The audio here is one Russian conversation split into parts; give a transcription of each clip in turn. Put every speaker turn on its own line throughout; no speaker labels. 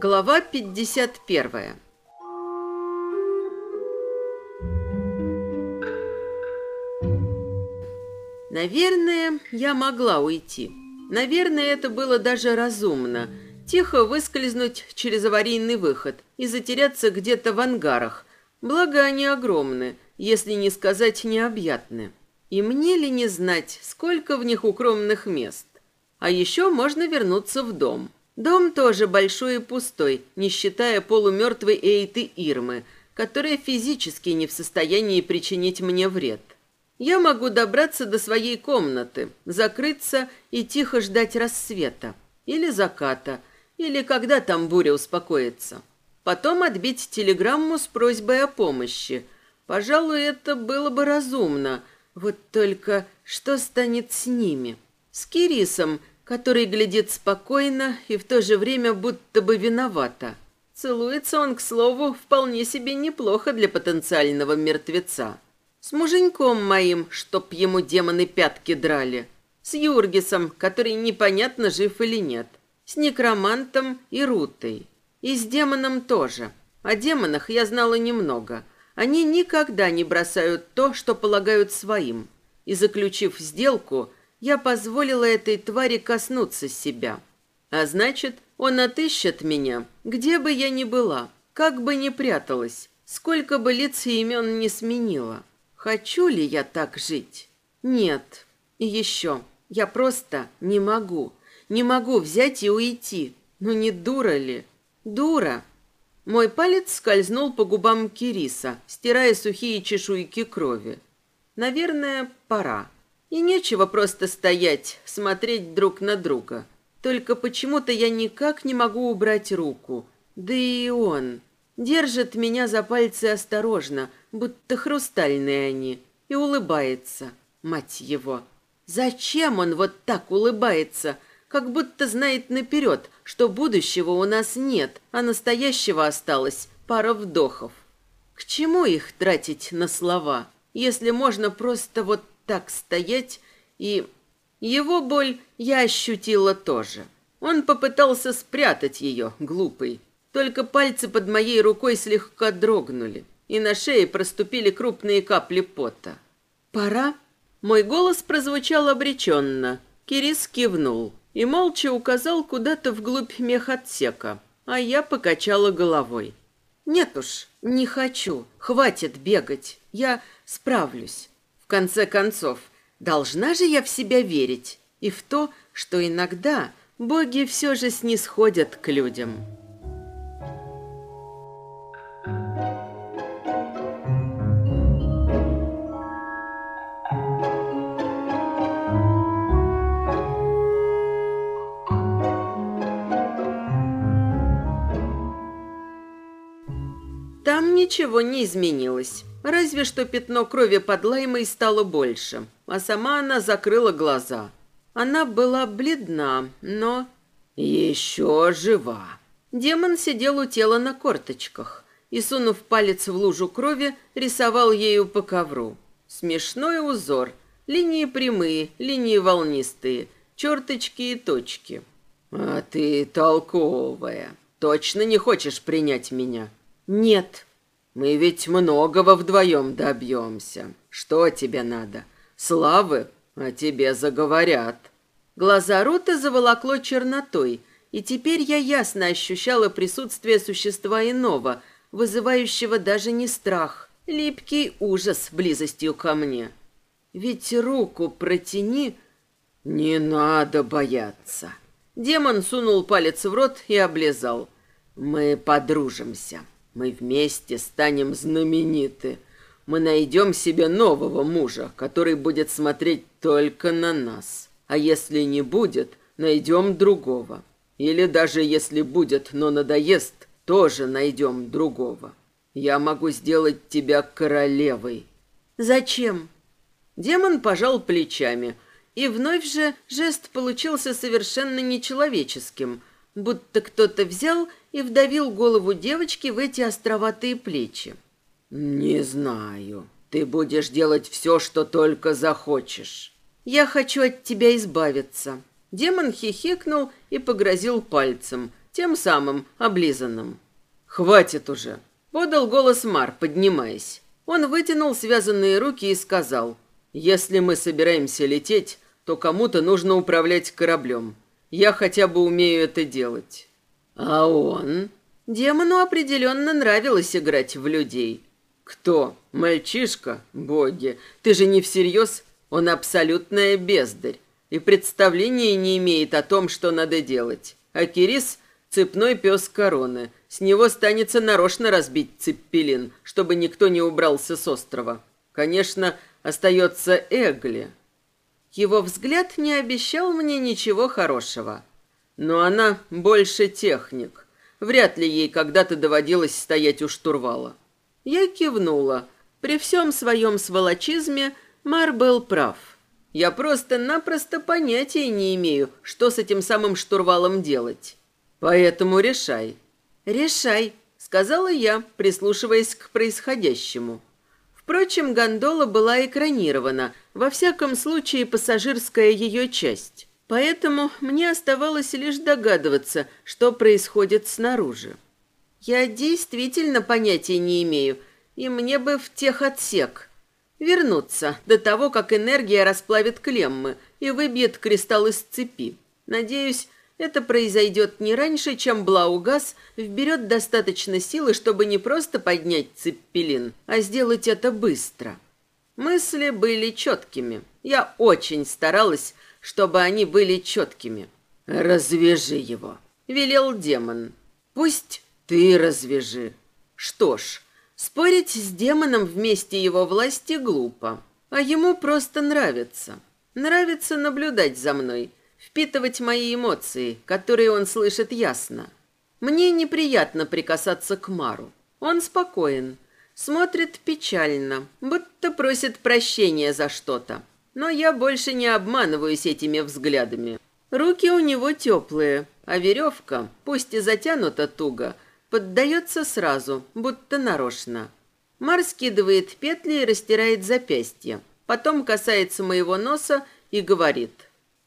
Глава 51 Наверное, я могла уйти. Наверное, это было даже разумно. Тихо выскользнуть через аварийный выход и затеряться где-то в ангарах. Благо они огромны, если не сказать необъятны. И мне ли не знать, сколько в них укромных мест? А еще можно вернуться в дом. Дом тоже большой и пустой, не считая полумертвой Эйты Ирмы, которая физически не в состоянии причинить мне вред. Я могу добраться до своей комнаты, закрыться и тихо ждать рассвета. Или заката. Или когда там буря успокоится. Потом отбить телеграмму с просьбой о помощи. Пожалуй, это было бы разумно. Вот только что станет с ними? С Кирисом, который глядит спокойно и в то же время будто бы виновата. Целуется он, к слову, вполне себе неплохо для потенциального мертвеца. С муженьком моим, чтоб ему демоны пятки драли. С Юргисом, который непонятно жив или нет. С некромантом и Рутой. И с демоном тоже. О демонах я знала немного. Они никогда не бросают то, что полагают своим. И заключив сделку, я позволила этой твари коснуться себя. А значит, он отыщет меня, где бы я ни была, как бы ни пряталась, сколько бы лиц и имен не сменила. Хочу ли я так жить? Нет. И еще. Я просто не могу. Не могу взять и уйти. Ну не дура ли? Дура. Мой палец скользнул по губам Кириса, стирая сухие чешуйки крови. Наверное, пора. И нечего просто стоять, смотреть друг на друга. Только почему-то я никак не могу убрать руку. Да и он держит меня за пальцы осторожно, будто хрустальные они, и улыбается, мать его. Зачем он вот так улыбается, как будто знает наперед, что будущего у нас нет, а настоящего осталось пара вдохов? К чему их тратить на слова, если можно просто вот так стоять и... Его боль я ощутила тоже. Он попытался спрятать ее, глупый. Только пальцы под моей рукой слегка дрогнули и на шее проступили крупные капли пота. «Пора?» Мой голос прозвучал обреченно. Кирис кивнул и молча указал куда-то вглубь мехотсека, а я покачала головой. «Нет уж, не хочу. Хватит бегать. Я справлюсь. В конце концов, должна же я в себя верить и в то, что иногда боги все же снисходят к людям». Ничего не изменилось. Разве что пятно крови под лаймой стало больше, а сама она закрыла глаза. Она была бледна, но... Еще жива. Демон сидел у тела на корточках и, сунув палец в лужу крови, рисовал ею по ковру. Смешной узор. Линии прямые, линии волнистые, черточки и точки. «А ты толковая. Точно не хочешь принять меня?» «Нет», мы ведь многого вдвоем добьемся. Что тебе надо? Славы? О тебе заговорят». Глаза Руты заволокло чернотой, и теперь я ясно ощущала присутствие существа иного, вызывающего даже не страх, липкий ужас близостью ко мне. Ведь руку протяни... Не надо бояться. Демон сунул палец в рот и облизал. Мы подружимся. Мы вместе станем знамениты. Мы найдем себе нового мужа, который будет смотреть только на нас. А если не будет, найдем другого. Или даже если будет, но надоест, тоже найдем другого. Я могу сделать тебя королевой. Зачем? Демон пожал плечами, И вновь же жест получился совершенно нечеловеческим, будто кто-то взял и вдавил голову девочки в эти островатые плечи.
«Не знаю. Ты будешь делать все, что только захочешь».
«Я хочу от тебя избавиться». Демон хихикнул и погрозил пальцем, тем самым облизанным.
«Хватит уже!»
— подал голос Мар, поднимаясь. Он вытянул связанные руки и сказал, «Если мы собираемся лететь, то кому-то нужно управлять кораблем. Я хотя бы умею это делать».
«А он?»
Демону определенно нравилось играть в людей.
«Кто? Мальчишка? Боги, ты же не всерьез? Он абсолютная бездарь и представления не имеет о том, что надо делать. А Кирис — цепной пес короны. С него станется нарочно разбить цеппелин, чтобы никто не убрался с острова. Конечно, остается Эгли.
Его взгляд не обещал мне ничего хорошего. Но она больше техник. Вряд ли ей когда-то доводилось стоять у штурвала. Я кивнула. При всем своем сволочизме Мар был прав. Я просто-напросто понятия не имею, что с этим самым штурвалом делать. Поэтому решай. Решай, сказала я, прислушиваясь к происходящему. Впрочем, гондола была экранирована, во всяком случае пассажирская ее часть. Поэтому мне оставалось лишь догадываться, что происходит снаружи. Я действительно понятия не имею, и мне бы в тех отсек. Вернуться до того, как энергия расплавит клеммы и выбьет кристалл из цепи. Надеюсь, это произойдет не раньше, чем Блаугас вберет достаточно силы, чтобы не просто поднять цеппелин, а сделать это быстро. Мысли были четкими. Я очень старалась, чтобы они были четкими.
«Развяжи его», — велел демон.
«Пусть ты развяжи». Что ж, Спорить с демоном вместе его власти глупо, а ему просто нравится. Нравится наблюдать за мной, впитывать мои эмоции, которые он слышит ясно. Мне неприятно прикасаться к Мару. Он спокоен, смотрит печально, будто просит прощения за что-то. Но я больше не обманываюсь этими взглядами. Руки у него теплые, а веревка, пусть и затянута туго, — Поддается сразу, будто нарочно. Мар скидывает петли и растирает запястье. Потом касается моего носа и говорит.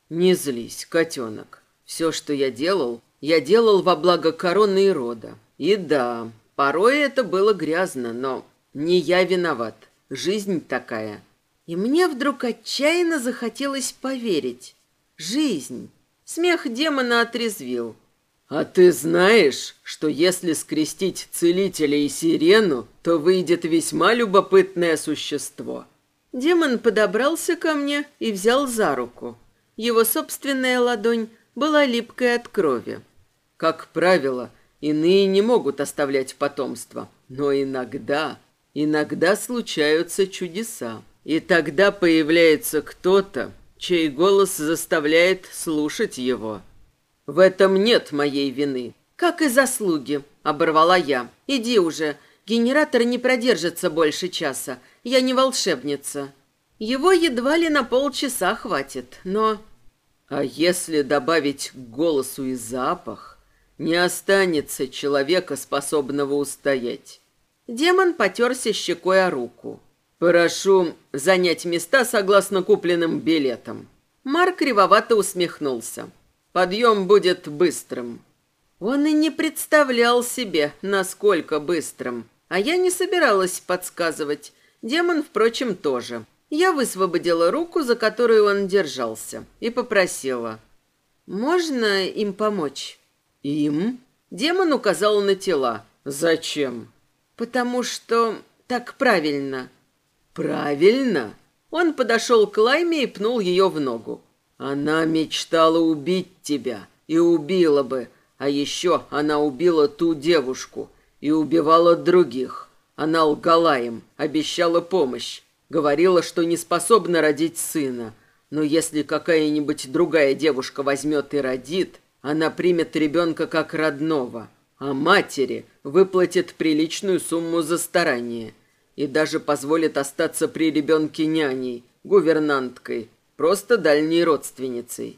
«Не злись, котенок. Все, что я делал, я делал во благо короны и рода. И да, порой это было грязно, но не я виноват. Жизнь такая».
И мне вдруг отчаянно захотелось поверить. Жизнь. Смех демона отрезвил.
А ты знаешь, что если скрестить целителя и сирену, то выйдет весьма любопытное существо?
Демон подобрался ко мне и взял за руку. Его собственная ладонь была липкой от крови.
Как правило, иные не могут оставлять потомство, но иногда, иногда случаются чудеса. И тогда появляется кто-то, чей голос заставляет слушать его. В этом нет моей вины.
Как и заслуги, оборвала я. Иди уже. Генератор не продержится больше часа. Я не волшебница. Его едва ли на полчаса хватит, но...
А если добавить к голосу и запах, не останется человека, способного устоять.
Демон потерся щекой о руку.
«Прошу занять места согласно купленным билетам».
Марк кривовато усмехнулся.
Подъем будет быстрым».
Он и не представлял себе, насколько быстрым. А я не собиралась подсказывать. Демон, впрочем, тоже. Я высвободила руку, за которую он держался, и попросила. «Можно им помочь?»
«Им?»
Демон указал на тела.
«Зачем?»
«Потому что так правильно».
«Правильно?»
Он подошел к Лайме и пнул ее в ногу.
Она мечтала убить тебя и убила бы, а еще она убила ту девушку и убивала других. Она лгала им, обещала помощь, говорила, что не способна родить сына. Но если какая-нибудь другая девушка возьмет и родит, она примет ребенка как родного, а матери выплатит приличную сумму за старание и даже позволит остаться при ребенке няней, гувернанткой, просто дальней родственницей.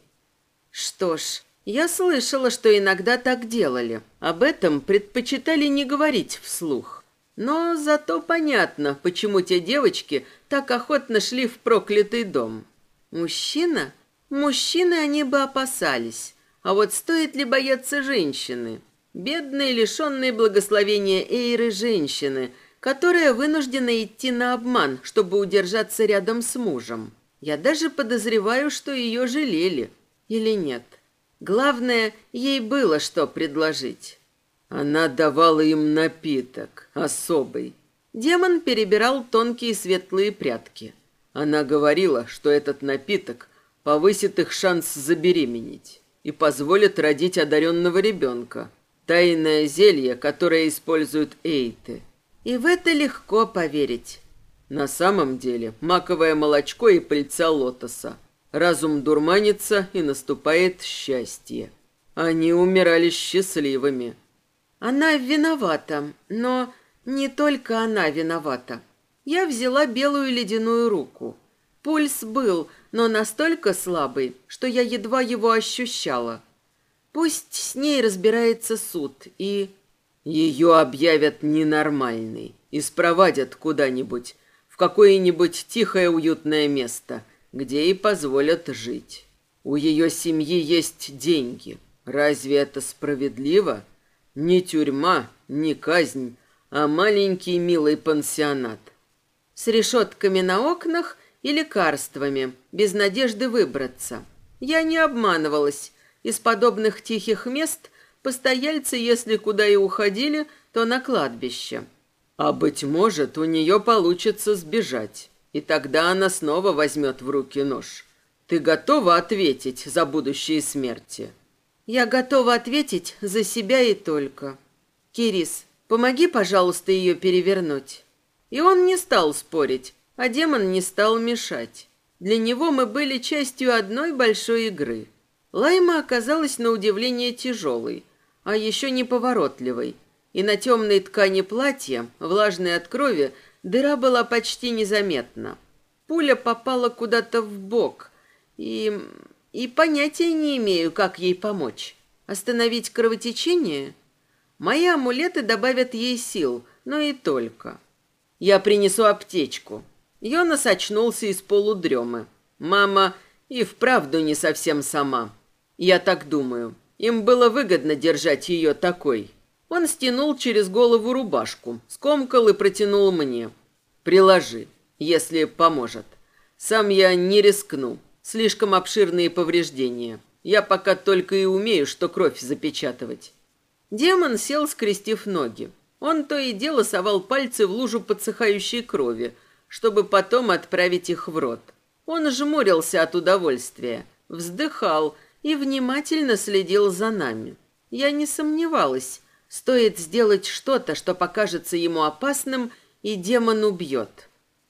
Что ж, я слышала, что иногда так делали. Об этом предпочитали не говорить вслух. Но зато понятно, почему те девочки так охотно шли в проклятый дом. Мужчина? Мужчины они бы опасались. А вот стоит ли бояться женщины? Бедные, лишенные благословения Эйры женщины, которая вынуждена идти на обман, чтобы удержаться рядом с мужем. Я даже подозреваю, что ее жалели. Или нет. Главное, ей было что предложить.
Она давала им напиток, особый.
Демон перебирал тонкие светлые прядки.
Она говорила, что этот напиток повысит их шанс забеременеть и позволит родить одаренного ребенка. Тайное зелье, которое используют эйты.
И в это легко поверить.
На самом деле маковое молочко и пыльца лотоса. Разум дурманится, и наступает счастье. Они умирали счастливыми.
Она виновата, но не только она виновата. Я взяла белую ледяную руку. Пульс был, но настолько слабый, что я едва его ощущала. Пусть с ней разбирается суд и...
Ее объявят ненормальной и спровадят куда-нибудь, в какое-нибудь тихое уютное место, где и позволят жить. У ее семьи есть деньги. Разве это справедливо? Ни тюрьма, ни казнь, а маленький милый пансионат.
С решетками на окнах и лекарствами, без надежды выбраться. Я не обманывалась. Из подобных тихих мест постояльцы, если куда и уходили, то на кладбище.
А, быть может, у нее получится сбежать, и тогда она снова возьмет в руки нож. Ты готова ответить за будущие смерти?»
Я готова ответить за себя и только. Кирис, помоги, пожалуйста, ее перевернуть. И он не стал спорить, а демон не стал мешать. Для него мы были частью одной большой игры. Лайма оказалась на удивление тяжелой, а еще неповоротливой. И на темной ткани платья, влажной от крови, дыра была почти незаметна. Пуля попала куда-то в бок, и и понятия не имею, как ей помочь. Остановить кровотечение? Мои амулеты добавят ей сил, но и только. Я принесу аптечку. Йонас очнулся из полудремы. Мама и вправду не совсем сама. Я так думаю. Им было выгодно держать ее такой. Он стянул через голову рубашку, скомкал и протянул мне. «Приложи, если поможет. Сам я не рискну. Слишком обширные повреждения. Я пока только и умею, что кровь запечатывать. Демон сел, скрестив ноги. Он то и дело совал пальцы в лужу подсыхающей крови, чтобы потом отправить их в рот. Он жмурился от удовольствия, вздыхал и внимательно следил за нами. Я не сомневалась, стоит сделать что-то, что покажется ему опасным, и демон убьет.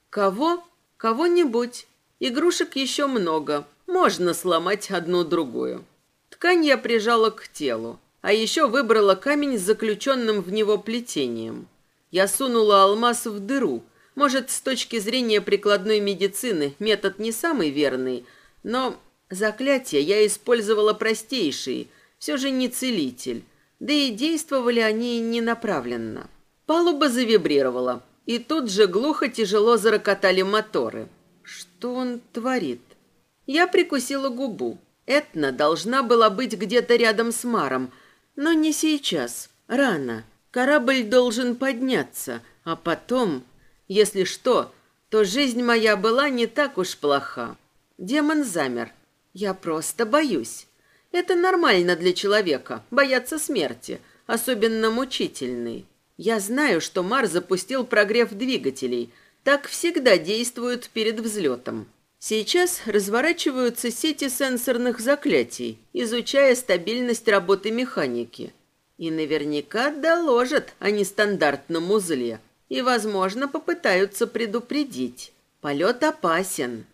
Кого? Кого-нибудь. Игрушек еще много, можно сломать одну-другую. Ткань я прижала к телу, а еще выбрала камень с заключенным в него плетением. Я сунула алмаз в дыру. Может, с точки зрения прикладной медицины метод не самый верный, но заклятия я использовала простейшие, все же не целитель, да и действовали они не направленно. Палуба завибрировала, и тут же глухо тяжело зарокотали моторы – что он творит? Я прикусила губу. Этна должна была быть где-то рядом с Маром, но не сейчас. Рано. Корабль должен подняться, а потом, если что, то жизнь моя была не так уж плоха. Демон замер. Я просто боюсь. Это нормально для человека, бояться смерти, особенно мучительной. Я знаю, что Мар запустил прогрев двигателей – так всегда действуют перед взлетом. Сейчас разворачиваются сети сенсорных заклятий, изучая стабильность работы механики. И наверняка доложат о нестандартном узле. И, возможно, попытаются предупредить. Полет опасен.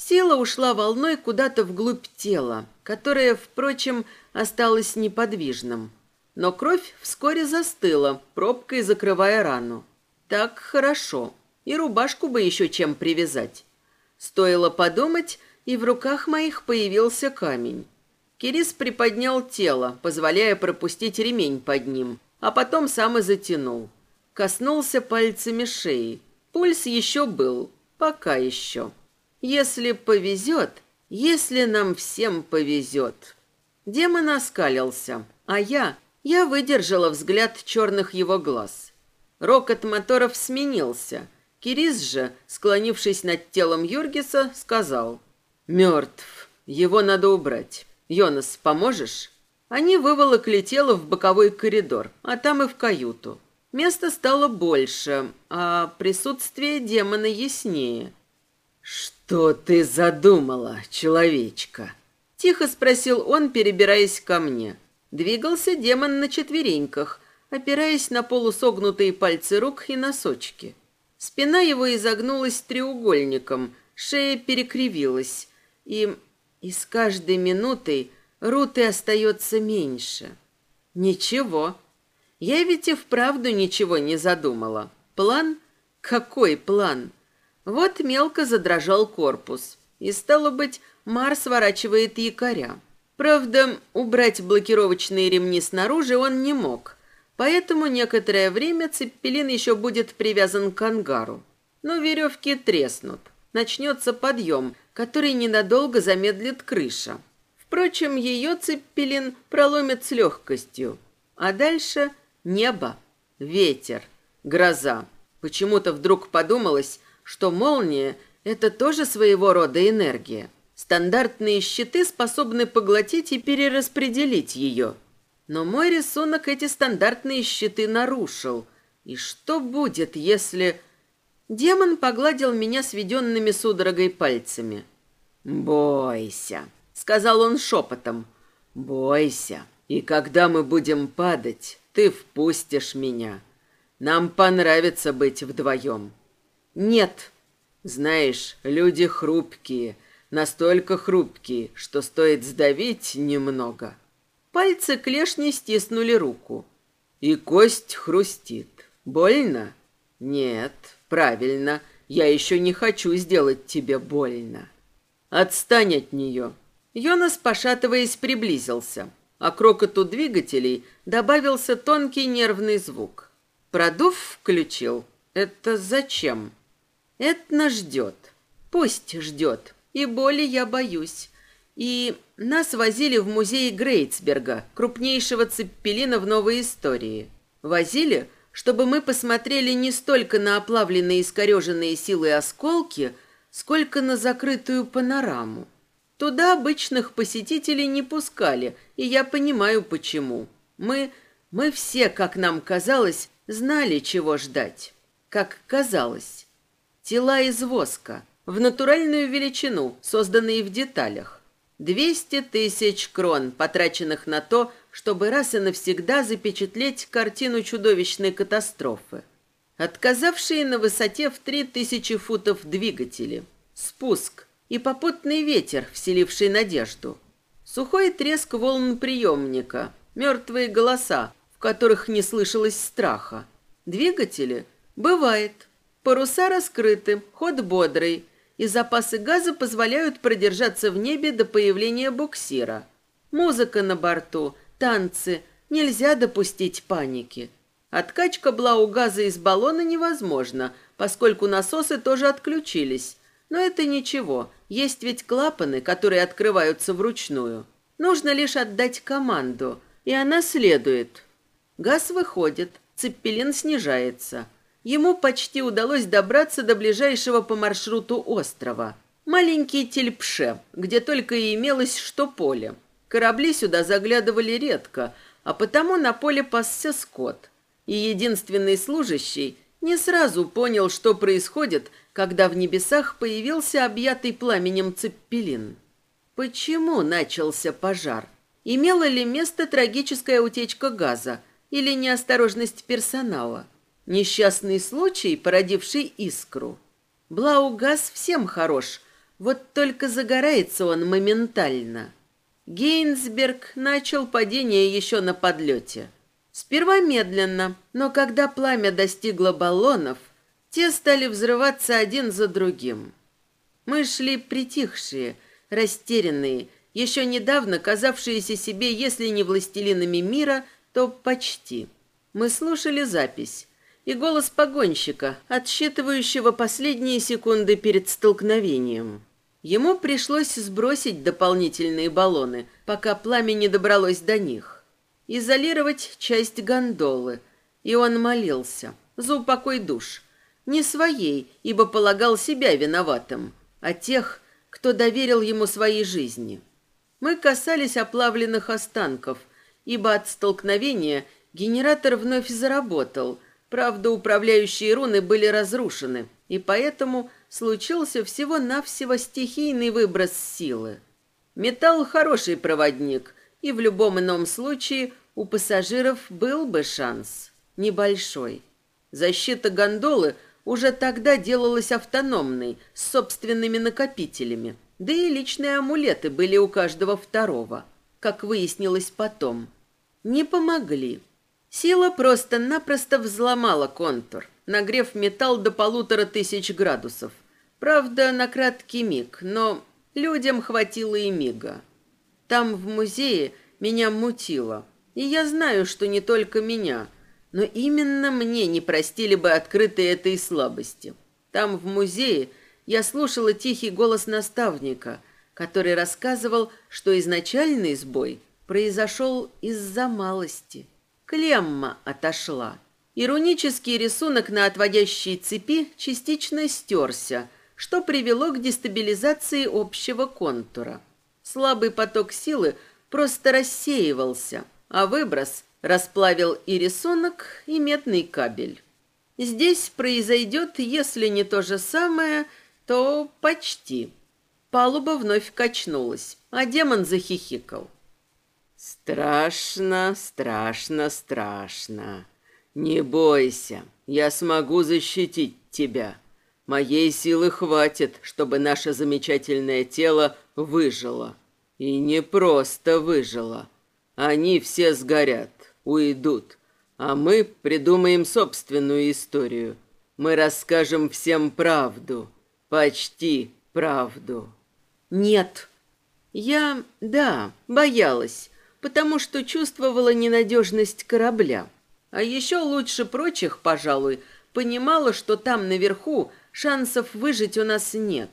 Сила ушла волной куда-то вглубь тела, которое, впрочем, осталось неподвижным. Но кровь вскоре застыла, пробкой закрывая рану. Так хорошо и рубашку бы еще чем привязать. Стоило подумать, и в руках моих появился камень. Кирис приподнял тело, позволяя пропустить ремень под ним, а потом сам и затянул. Коснулся пальцами шеи. Пульс еще был, пока еще. Если повезет, если нам всем повезет. Демон оскалился, а я, я выдержала взгляд черных его глаз. Рокот моторов сменился. Кирис же, склонившись над телом Юргиса, сказал «Мертв. Его надо убрать. Йонас, поможешь?» Они выволокли тело в боковой коридор, а там и в каюту. Места стало больше, а присутствие демона яснее. «Что ты задумала, человечка?» Тихо спросил он, перебираясь ко мне. Двигался демон на четвереньках, опираясь на полусогнутые пальцы рук и носочки. Спина его изогнулась треугольником, шея перекривилась, и, и с каждой минутой Руты остается меньше. Ничего. Я ведь и вправду ничего не задумала. План? Какой план? Вот мелко задрожал корпус. И, стало быть, Марс сворачивает якоря. Правда, убрать блокировочные ремни снаружи он не мог. Поэтому некоторое время цеппелин еще будет привязан к ангару. Но веревки треснут. Начнется подъем, который ненадолго замедлит крыша. Впрочем, ее цеппелин проломит с легкостью. А дальше небо, ветер, гроза. Почему-то вдруг подумалось, что молния – это тоже своего рода энергия. Стандартные щиты способны поглотить и перераспределить ее. Но мой рисунок эти стандартные щиты нарушил. И что будет, если... Демон погладил меня сведенными судорогой пальцами. «Бойся», — сказал он шепотом. «Бойся, и когда мы будем падать, ты впустишь меня. Нам понравится быть вдвоем. Нет. Знаешь, люди хрупкие, настолько хрупкие, что стоит сдавить немного. Пальцы клешни стиснули руку. И кость хрустит. Больно? Нет, правильно. Я еще не хочу сделать тебе больно. Отстань от нее. Йонас, пошатываясь, приблизился, а к рокоту двигателей добавился тонкий нервный звук. Продув включил. Это зачем? Этна ждет. Пусть ждет. И боли я боюсь. И нас возили в музей Грейцберга, крупнейшего цеппелина в новой истории. Возили, чтобы мы посмотрели не столько на оплавленные искореженные силы осколки, сколько на закрытую панораму. Туда обычных посетителей не пускали, и я понимаю, почему. Мы, мы все, как нам казалось, знали, чего ждать. Как казалось. Тела из воска, в натуральную величину, созданные в деталях. Двести тысяч крон, потраченных на то, чтобы раз и навсегда запечатлеть картину чудовищной катастрофы. Отказавшие на высоте в три тысячи футов двигатели. Спуск и попутный ветер, вселивший надежду. Сухой треск волн приемника, мертвые голоса, в которых не слышалось страха. Двигатели? Бывает. Паруса раскрыты, ход бодрый, и запасы газа позволяют продержаться в небе до появления буксира. Музыка на борту, танцы, нельзя допустить паники. Откачка блау-газа из баллона невозможна, поскольку насосы тоже отключились. Но это ничего, есть ведь клапаны, которые открываются вручную. Нужно лишь отдать команду, и она следует. Газ выходит, цеппелин снижается – ему почти удалось добраться до ближайшего по маршруту острова. Маленький Тельпше, где только и имелось что поле. Корабли сюда заглядывали редко, а потому на поле пасся скот. И единственный служащий не сразу понял, что происходит, когда в небесах появился объятый пламенем цеппелин. Почему начался пожар? Имела ли место трагическая утечка газа или неосторожность персонала? Несчастный случай, породивший искру. Блаугаз всем хорош, вот только загорается он моментально. Гейнсберг начал падение еще на подлете. Сперва медленно, но когда пламя достигло баллонов, те стали взрываться один за другим. Мы шли притихшие, растерянные, еще недавно казавшиеся себе, если не властелинами мира, то почти. Мы слушали запись и голос погонщика, отсчитывающего последние секунды перед столкновением. Ему пришлось сбросить дополнительные баллоны, пока пламя не добралось до них. Изолировать часть гондолы. И он молился за упокой душ. Не своей, ибо полагал себя виноватым, а тех, кто доверил ему своей жизни. Мы касались оплавленных останков, ибо от столкновения генератор вновь заработал. Правда, управляющие руны были разрушены, и поэтому случился всего-навсего стихийный выброс силы. Металл хороший проводник, и в любом ином случае у пассажиров был бы шанс. Небольшой. Защита гондолы уже тогда делалась автономной, с собственными накопителями. Да и личные амулеты были у каждого второго, как выяснилось потом. Не помогли. Сила просто-напросто взломала контур, нагрев металл до полутора тысяч градусов. Правда, на краткий миг, но людям хватило и мига. Там, в музее, меня мутило. И я знаю, что не только меня, но именно мне не простили бы открытой этой слабости. Там, в музее, я слушала тихий голос наставника, который рассказывал, что изначальный сбой произошел из-за малости. Клемма отошла. Иронический рисунок на отводящей цепи частично стерся, что привело к дестабилизации общего контура. Слабый поток силы просто рассеивался, а выброс расплавил и рисунок, и медный кабель. Здесь произойдет, если не то же самое, то почти. Палуба вновь качнулась, а демон захихикал.
«Страшно, страшно, страшно. Не бойся, я смогу защитить тебя. Моей силы хватит, чтобы наше замечательное тело выжило. И не просто выжило. Они все сгорят, уйдут, а мы придумаем собственную историю. Мы расскажем всем правду». Почти правду.
Нет. Я, да, боялась, потому что чувствовала ненадежность корабля. А еще лучше прочих, пожалуй, понимала, что там наверху шансов выжить у нас нет.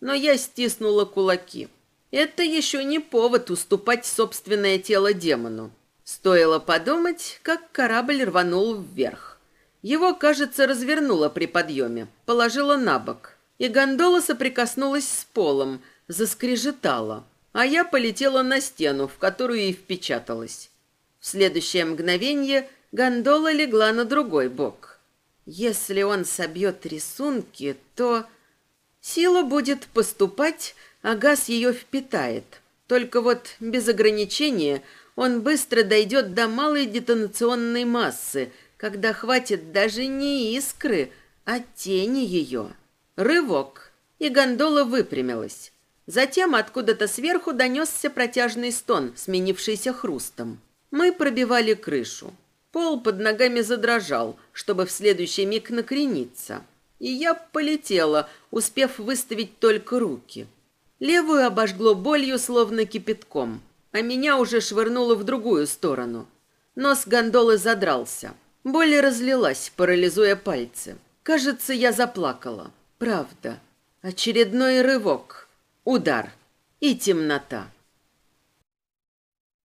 Но я стиснула кулаки. Это еще не повод уступать собственное тело демону. Стоило подумать, как корабль рванул вверх. Его, кажется, развернуло при подъеме, положило на бок и гондола соприкоснулась с полом, заскрежетала, а я полетела на стену, в которую и впечаталась. В следующее мгновение гондола легла на другой бок. Если он собьет рисунки, то сила будет поступать, а газ ее впитает. Только вот без ограничения он быстро дойдет до малой детонационной массы, когда хватит даже не искры, а тени ее. Рывок, и гондола выпрямилась. Затем откуда-то сверху донесся протяжный стон, сменившийся хрустом. Мы пробивали крышу. Пол под ногами задрожал, чтобы в следующий миг накрениться. И я полетела, успев выставить только руки. Левую обожгло болью, словно кипятком, а меня уже швырнуло в другую сторону. Нос гондолы задрался. Боль разлилась, парализуя пальцы. Кажется, я заплакала. Правда. Очередной рывок. Удар. И темнота.